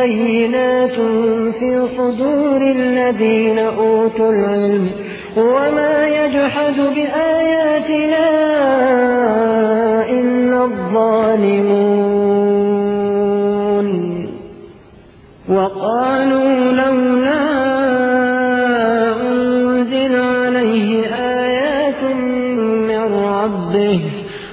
بينات في صدور الذين أوتوا العلم وما يجحد بآياتنا إلا الظالمون وقالوا لولا أنزل عليه آيات من ربه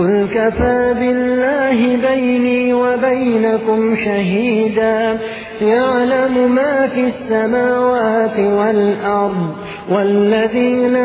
قل كفى بالله بيني وبينكم شهيدا. يعلم ما في السماوات والأرض والذين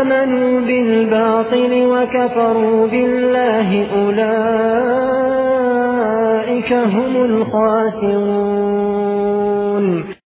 آمنوا بالباطل وكفروا بالله أولئك هم الخاسرون.